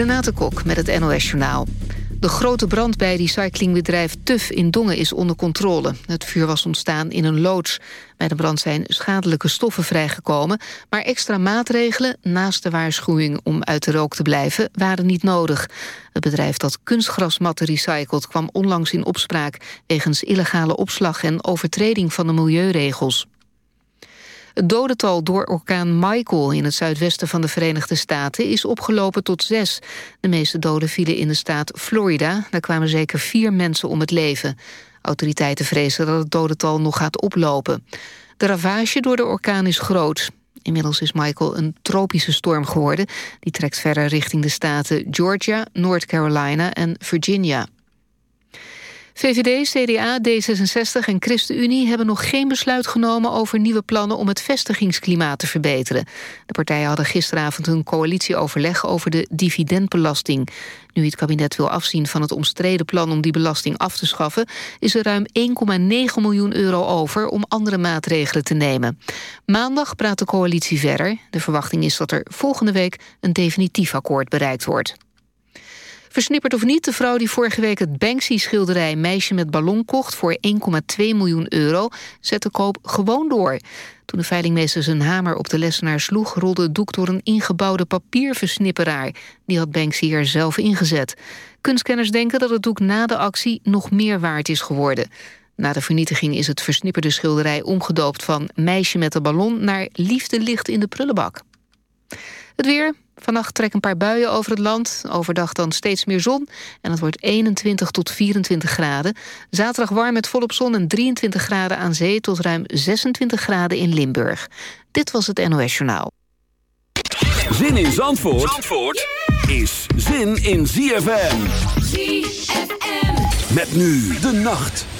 Renate Kok met het NOS Journaal. De grote brand bij recyclingbedrijf TUF in Dongen is onder controle. Het vuur was ontstaan in een loods. Bij de brand zijn schadelijke stoffen vrijgekomen... maar extra maatregelen, naast de waarschuwing om uit de rook te blijven... waren niet nodig. Het bedrijf dat kunstgrasmatten recycelt kwam onlangs in opspraak... wegens illegale opslag en overtreding van de milieuregels. Het dodental door orkaan Michael in het zuidwesten van de Verenigde Staten is opgelopen tot zes. De meeste doden vielen in de staat Florida. Daar kwamen zeker vier mensen om het leven. Autoriteiten vrezen dat het dodental nog gaat oplopen. De ravage door de orkaan is groot. Inmiddels is Michael een tropische storm geworden. Die trekt verder richting de staten Georgia, North Carolina en Virginia. VVD, CDA, D66 en ChristenUnie hebben nog geen besluit genomen over nieuwe plannen om het vestigingsklimaat te verbeteren. De partijen hadden gisteravond een coalitieoverleg over de dividendbelasting. Nu het kabinet wil afzien van het omstreden plan om die belasting af te schaffen, is er ruim 1,9 miljoen euro over om andere maatregelen te nemen. Maandag praat de coalitie verder. De verwachting is dat er volgende week een definitief akkoord bereikt wordt. Versnipperd of niet, de vrouw die vorige week het Banksy-schilderij... Meisje met ballon kocht voor 1,2 miljoen euro... zet de koop gewoon door. Toen de veilingmeester zijn hamer op de lessenaar sloeg... rolde het doek door een ingebouwde papierversnipperaar. Die had Banksy er zelf ingezet. Kunstkenners denken dat het doek na de actie nog meer waard is geworden. Na de vernietiging is het versnipperde schilderij omgedoopt van Meisje met de ballon... naar Liefde ligt in de prullenbak. Het weer, Vannacht trekken een paar buien over het land. Overdag dan steeds meer zon. En het wordt 21 tot 24 graden. Zaterdag warm met volop zon en 23 graden aan zee... tot ruim 26 graden in Limburg. Dit was het NOS Journaal. Zin in Zandvoort, Zandvoort is zin in ZFM. ZFM. Met nu de nacht.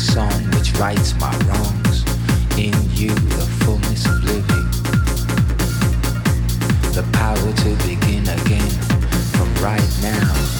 Song which rights my wrongs. In you, the fullness of living. The power to begin again from right now.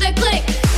the click.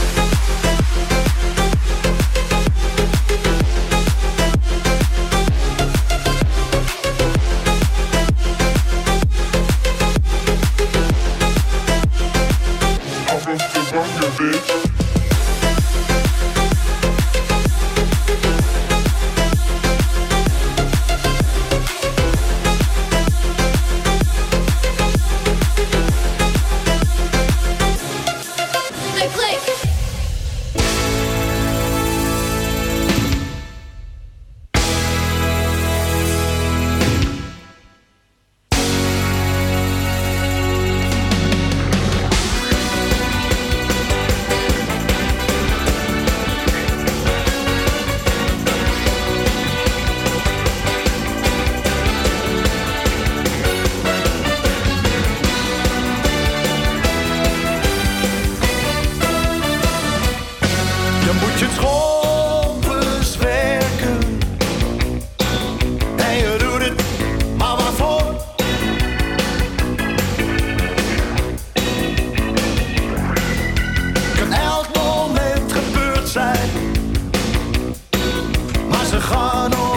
خانم.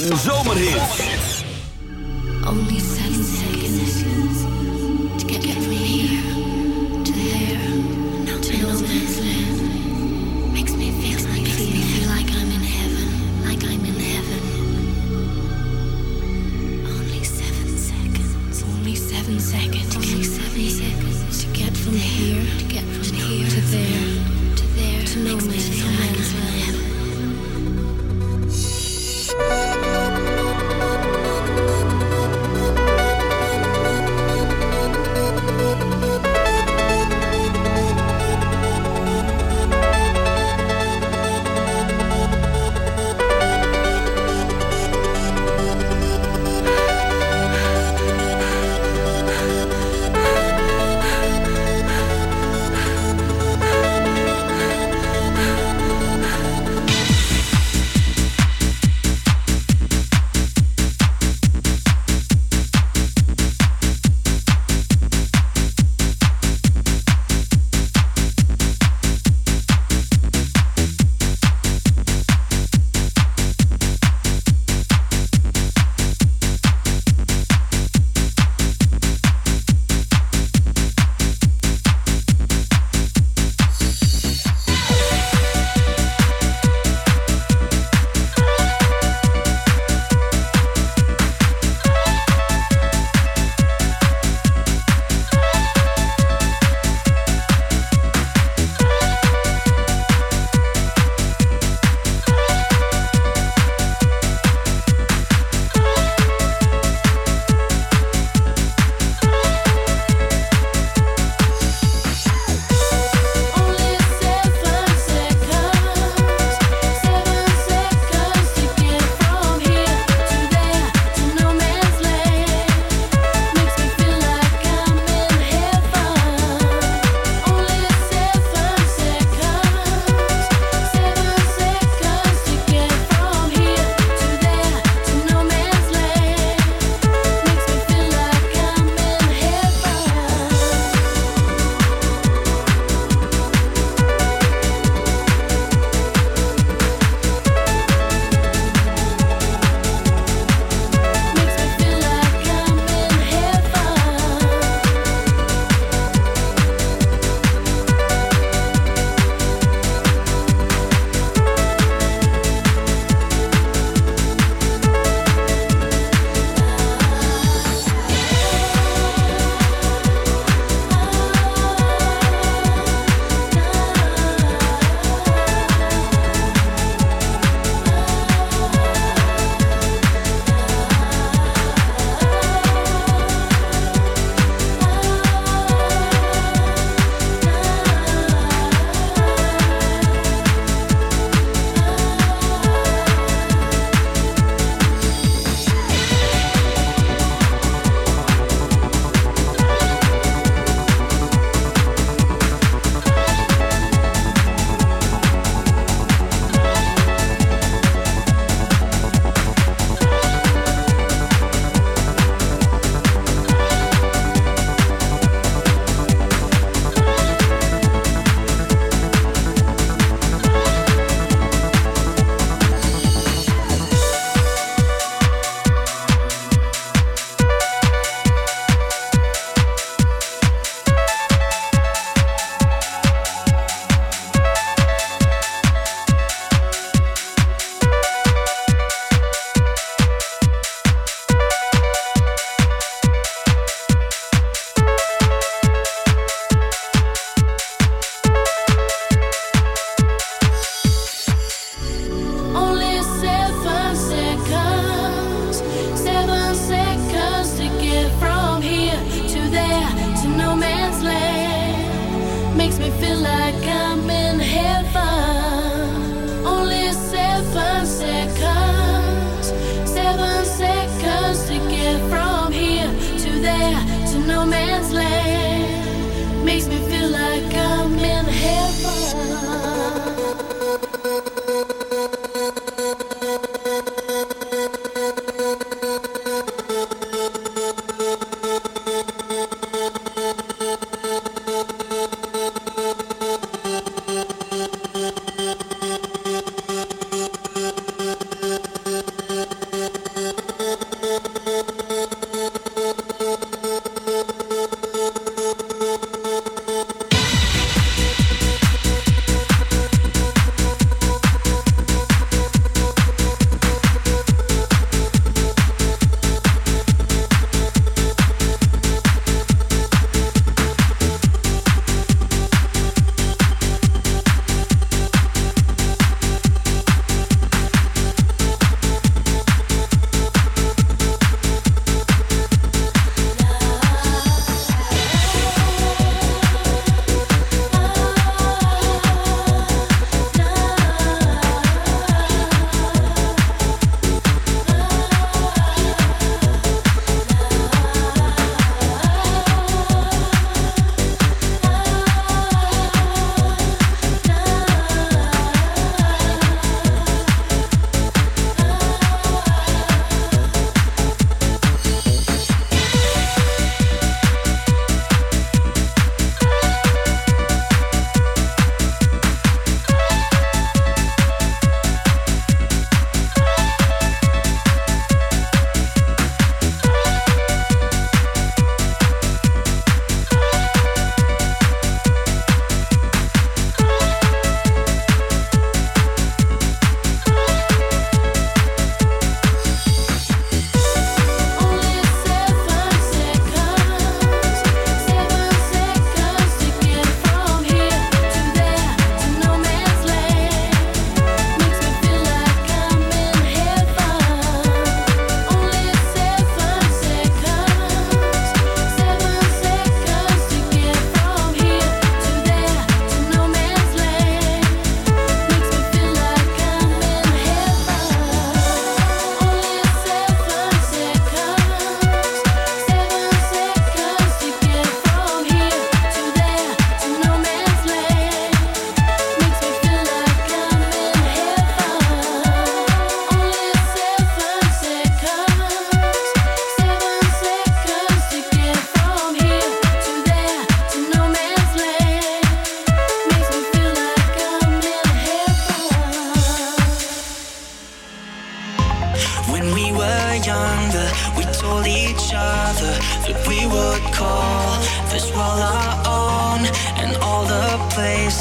Zandvoort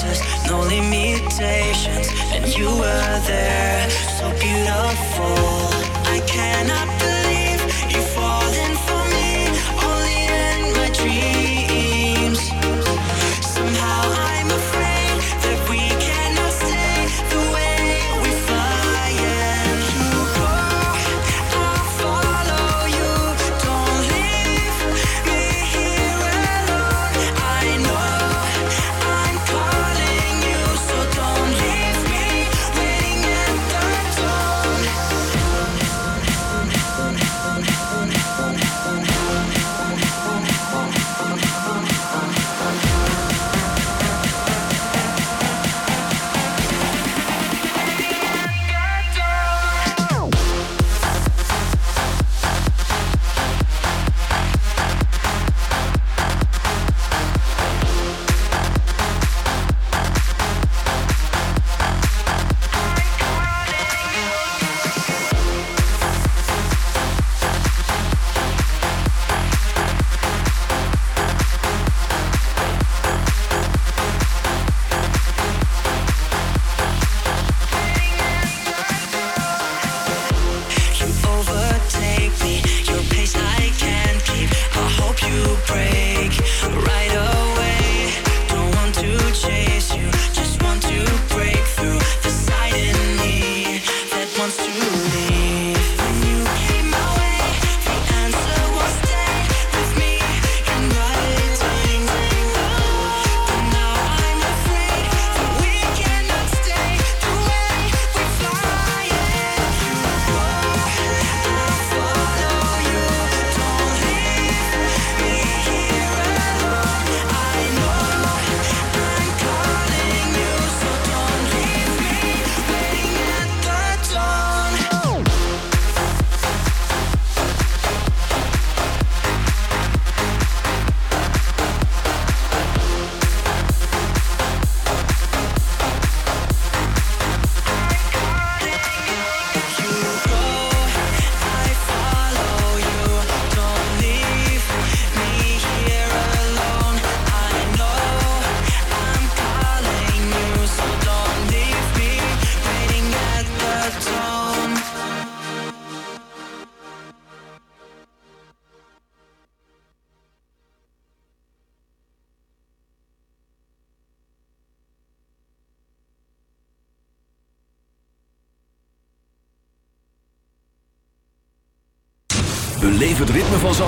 places, no limitations, and you were there, so beautiful. I cannot believe.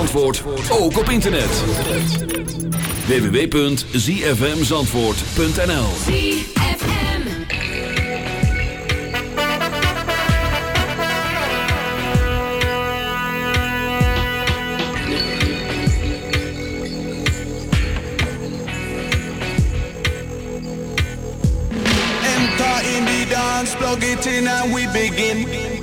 Zandvoort ook op internet. www.zfmzandvoort.nl Enter in the dance, plug it in and we begin.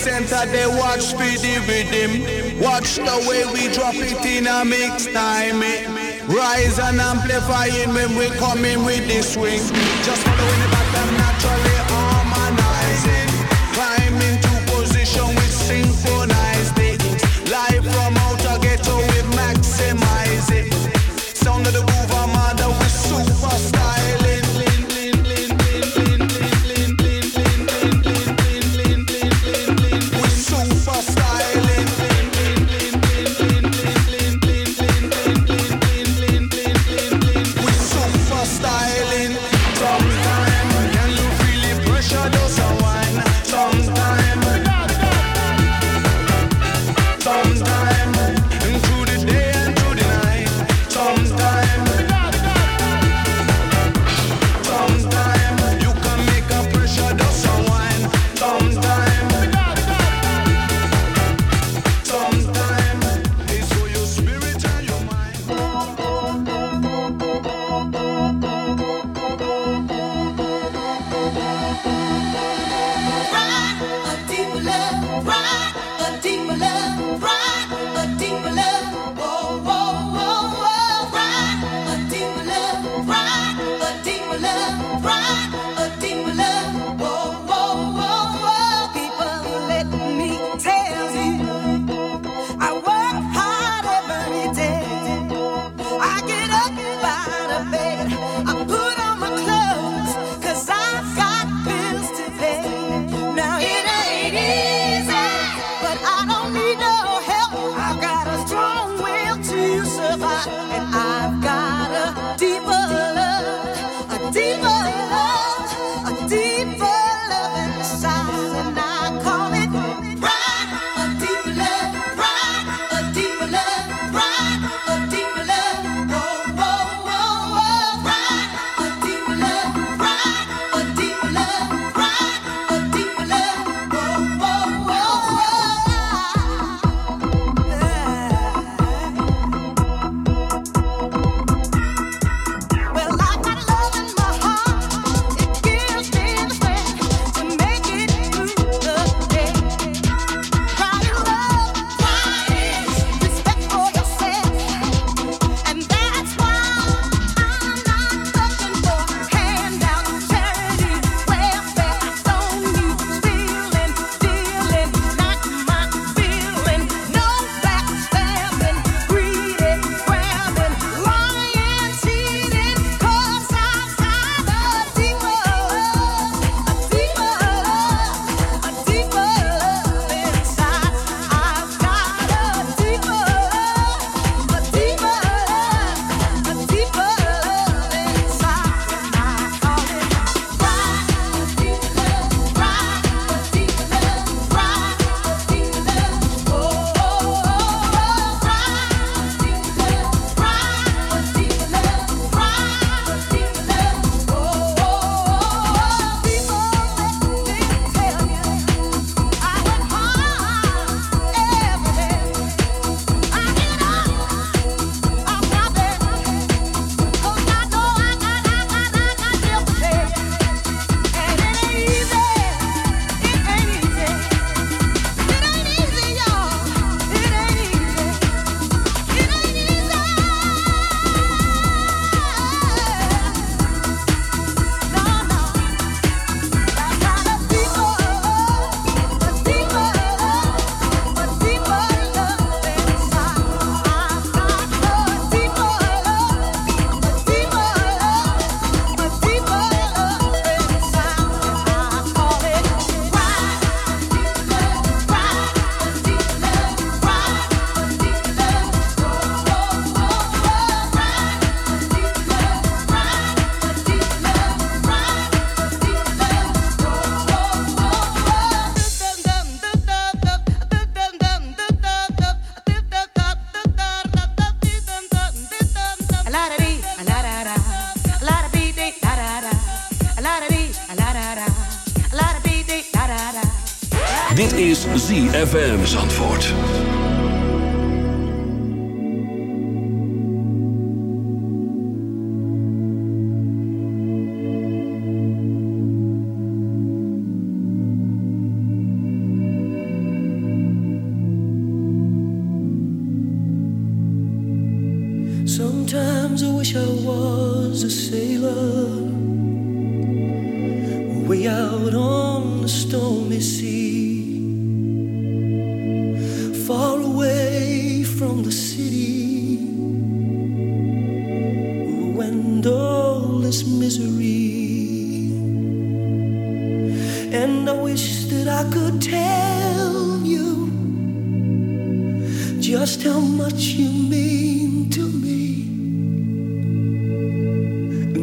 center, they watch for the rhythm. Watch the way we drop it in a mix time. Rise and amplify when we coming with the swing. Just following the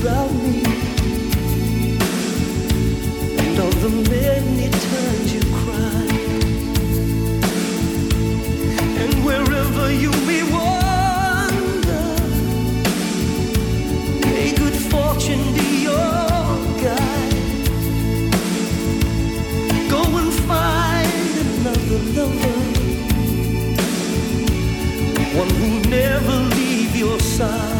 about me. And all the many times you cried and wherever you may wander may good fortune be yours Lover, one who'll never leave your side.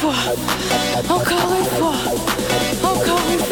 for? Oh, calling for? Oh.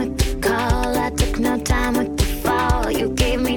with the call. I took no time with the fall. You gave me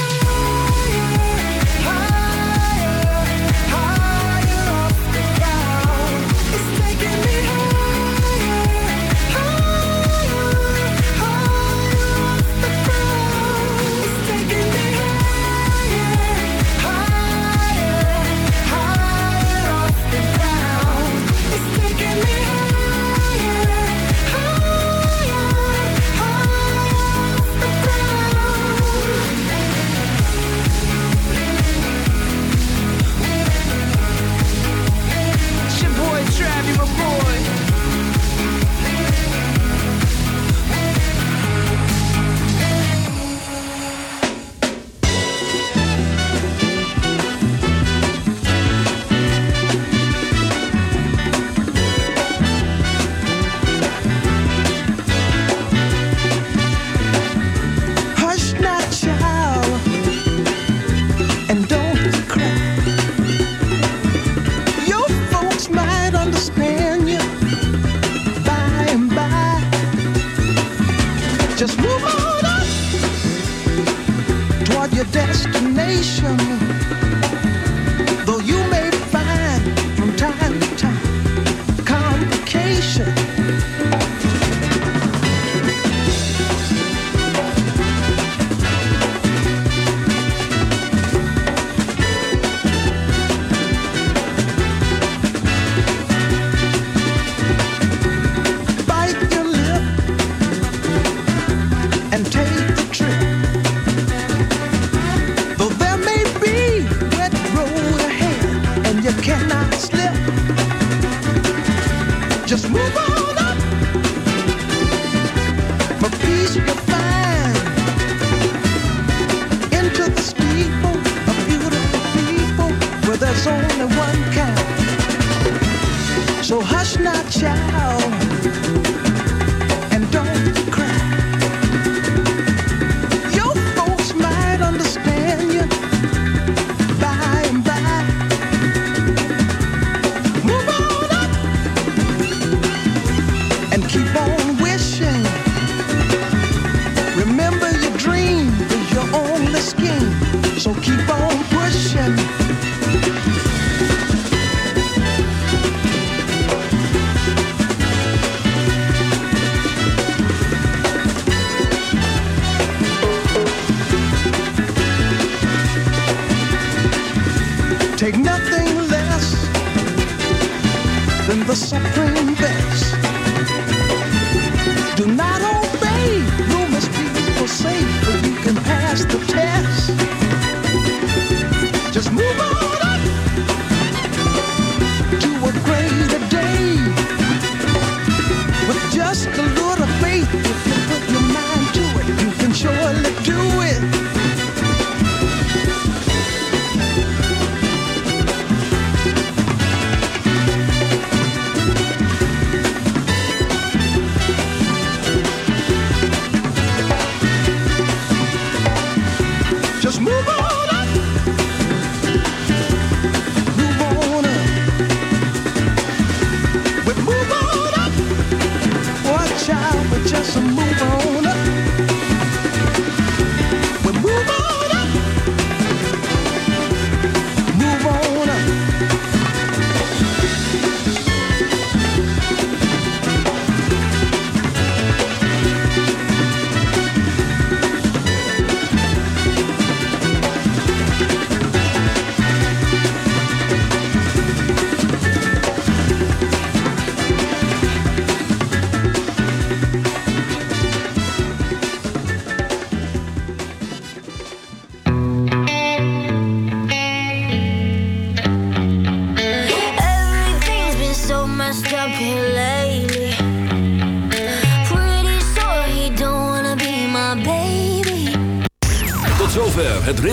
show me than the supreme best.